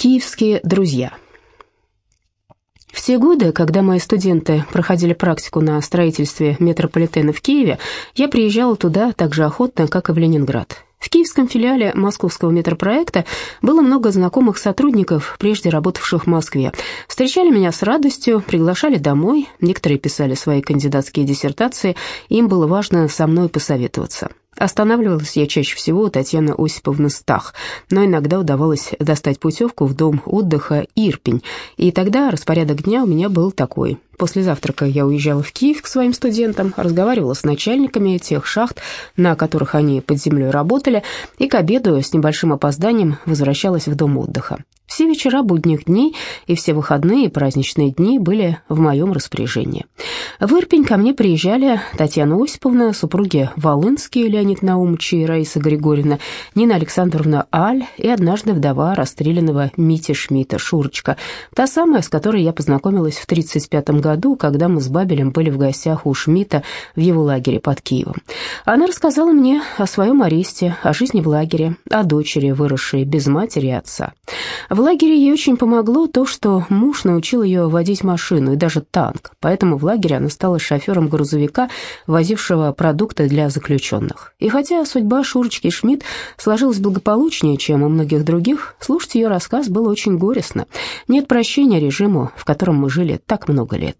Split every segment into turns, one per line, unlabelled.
Киевские друзья. В те годы, когда мои студенты проходили практику на строительстве метрополитена в Киеве, я приезжала туда так же охотно, как и в Ленинград. В киевском филиале московского метропроекта было много знакомых сотрудников, прежде работавших в Москве. Встречали меня с радостью, приглашали домой, некоторые писали свои кандидатские диссертации, им было важно со мной посоветоваться. Останавливалась я чаще всего у Татьяны Осиповны Стах, но иногда удавалось достать путевку в дом отдыха Ирпень, и тогда распорядок дня у меня был такой. После завтрака я уезжала в Киев к своим студентам, разговаривала с начальниками тех шахт, на которых они под землей работали, и к обеду с небольшим опозданием возвращалась в дом отдыха. Все вечера будних дней и все выходные и праздничные дни были в моем распоряжении. В Ирпень ко мне приезжали Татьяна Осиповна, супруги Волынские, Леонид Наумович и Раиса Григорьевна, Нина Александровна Аль и однажды вдова расстрелянного Мити Шмидта, Шурочка, та самая, с которой я познакомилась в 1935 году, когда мы с Бабелем были в гостях у Шмидта в его лагере под Киевом. Она рассказала мне о своем аресте, о жизни в лагере, о дочери, выросшей без матери и отца. В лагере ей очень помогло то, что муж научил ее водить машину и даже танк, поэтому в лагере она стала шофером грузовика, возившего продукты для заключенных. И хотя судьба Шурочки Шмидт сложилась благополучнее, чем у многих других, слушать ее рассказ было очень горестно. Нет прощения режиму, в котором мы жили так много лет.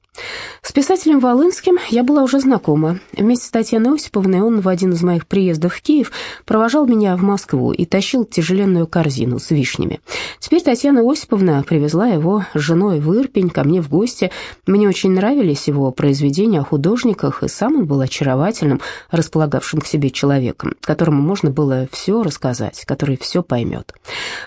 С писателем Волынским я была уже знакома. Вместе с Татьяной Осиповной он в один из моих приездов в Киев провожал меня в Москву и тащил тяжеленную корзину с вишнями. Теперь Татьяна Осиповна привезла его с женой в Ирпень ко мне в гости. Мне очень нравились его произведения о художниках, и сам он был очаровательным, располагавшим к себе человеком, которому можно было все рассказать, который все поймет.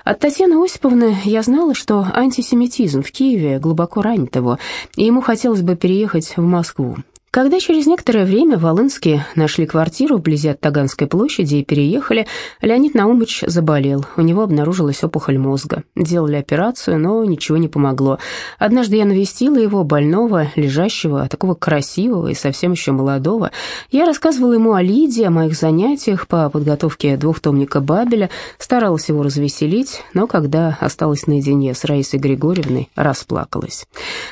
От Татьяны Осиповны я знала, что антисемитизм в Киеве глубоко ранит его, и ему хотелось хотелось бы переехать в Москву. Когда через некоторое время Волынские нашли квартиру вблизи от Таганской площади и переехали, Леонид Наумович заболел. У него обнаружилась опухоль мозга. Делали операцию, но ничего не помогло. Однажды я навестила его, больного, лежащего, такого красивого и совсем еще молодого. Я рассказывала ему о Лидии, о моих занятиях по подготовке двухтомника Бабеля, старалась его развеселить, но когда осталась наедине с Раисой Григорьевной, расплакалась.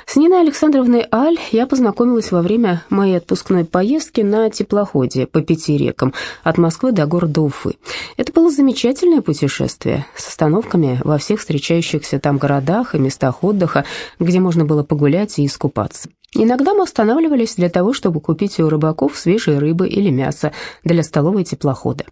С Ниной Александровной Аль я познакомилась во время моей отпускной поездки на теплоходе по пяти рекам от Москвы до города Уфы. Это было замечательное путешествие с остановками во всех встречающихся там городах и местах отдыха, где можно было погулять и искупаться. Иногда мы останавливались для того, чтобы купить у рыбаков свежей рыбы или мяса для столовой теплохода.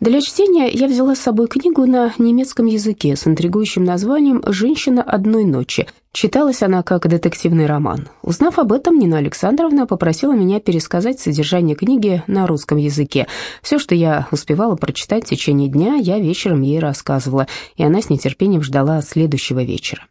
Для чтения я взяла с собой книгу на немецком языке с интригующим названием «Женщина одной ночи». Читалась она как детективный роман. Узнав об этом, Нина Александровна попросила меня пересказать содержание книги на русском языке. Все, что я успевала прочитать в течение дня, я вечером ей рассказывала, и она с нетерпением ждала следующего вечера.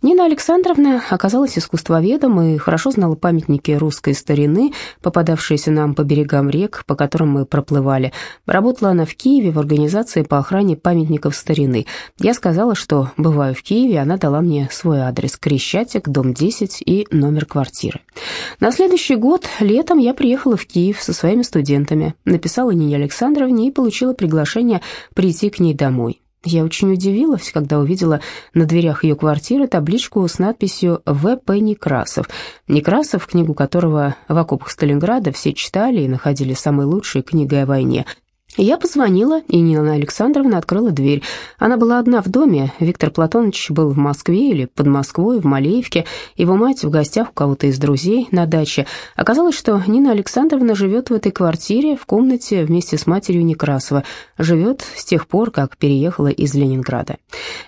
Нина Александровна оказалась искусствоведом и хорошо знала памятники русской старины, попадавшиеся нам по берегам рек, по которым мы проплывали. Работала она в Киеве в организации по охране памятников старины. Я сказала, что бываю в Киеве, она дала мне свой адрес – Крещатик, дом 10 и номер квартиры. На следующий год, летом, я приехала в Киев со своими студентами, написала Нине Александровне и получила приглашение прийти к ней домой. Я очень удивилась, когда увидела на дверях ее квартиры табличку с надписью «В.П. Некрасов». Некрасов, книгу которого в окопах Сталинграда все читали и находили самой лучшей книгой о войне. Я позвонила, и Нина Александровна открыла дверь. Она была одна в доме, Виктор Платонович был в Москве или под Москвой, в Малеевке, его мать в гостях у кого-то из друзей на даче. Оказалось, что Нина Александровна живет в этой квартире, в комнате вместе с матерью Некрасова, живет с тех пор, как переехала из Ленинграда.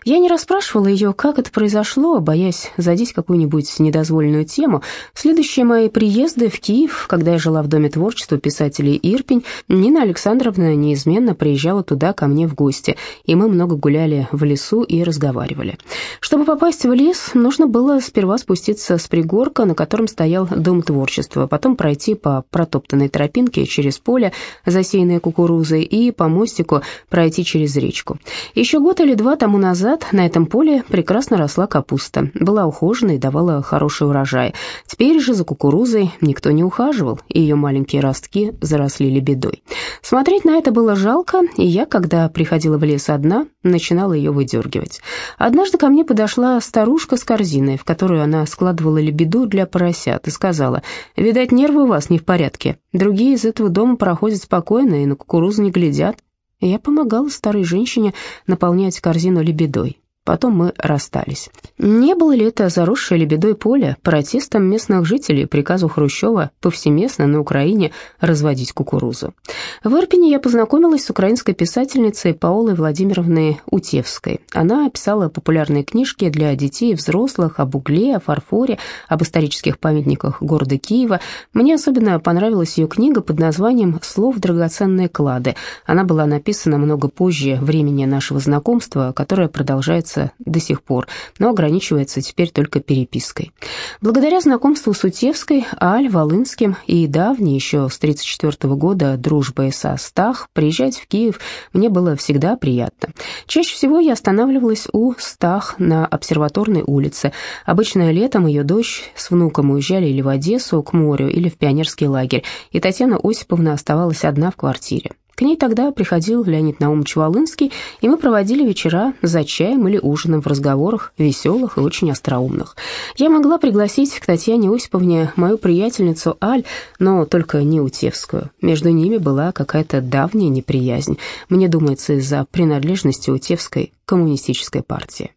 Я не расспрашивала ее, как это произошло, боясь задеть какую-нибудь недозволенную тему. Следующие мои приезды в Киев, когда я жила в Доме творчества писателей Ирпень, Нина Александровна неизменно приезжала туда ко мне в гости, и мы много гуляли в лесу и разговаривали. Чтобы попасть в лес, нужно было сперва спуститься с пригорка, на котором стоял дом творчества, потом пройти по протоптанной тропинке через поле, засеянное кукурузой, и по мостику пройти через речку. Еще год или два тому назад на этом поле прекрасно росла капуста, была ухожена и давала хороший урожай. Теперь же за кукурузой никто не ухаживал, и ее маленькие ростки заросли лебедой. Смотреть на было жалко, и я, когда приходила в лес одна, начинала ее выдергивать. Однажды ко мне подошла старушка с корзиной, в которую она складывала лебеду для поросят, и сказала, «Видать, нервы у вас не в порядке. Другие из этого дома проходят спокойно и на кукурузу не глядят». Я помогала старой женщине наполнять корзину лебедой. Потом мы расстались. Не было ли это заросшее лебедой поле протестом местных жителей приказу Хрущева повсеместно на Украине разводить кукурузу? В Ирпене я познакомилась с украинской писательницей Паолой Владимировной Утевской. Она писала популярные книжки для детей и взрослых об угле, о фарфоре, об исторических памятниках города Киева. Мне особенно понравилась ее книга под названием «Слов драгоценные клады». Она была написана много позже времени нашего знакомства, которое продолжается общаться до сих пор, но ограничивается теперь только перепиской. Благодаря знакомству с Утевской, Аль, Волынским и давней, еще с 1934 года, дружбой со Стах, приезжать в Киев мне было всегда приятно. Чаще всего я останавливалась у Стах на обсерваторной улице. Обычно летом ее дочь с внуком уезжали или в Одессу, к морю, или в пионерский лагерь, и Татьяна Осиповна оставалась одна в квартире. К ней тогда приходил Леонид Наумович Волынский, и мы проводили вечера за чаем или ужином в разговорах, веселых и очень остроумных. Я могла пригласить к Татьяне Осиповне мою приятельницу Аль, но только не Утевскую. Между ними была какая-то давняя неприязнь, мне думается, из-за принадлежности Утевской к коммунистической партии.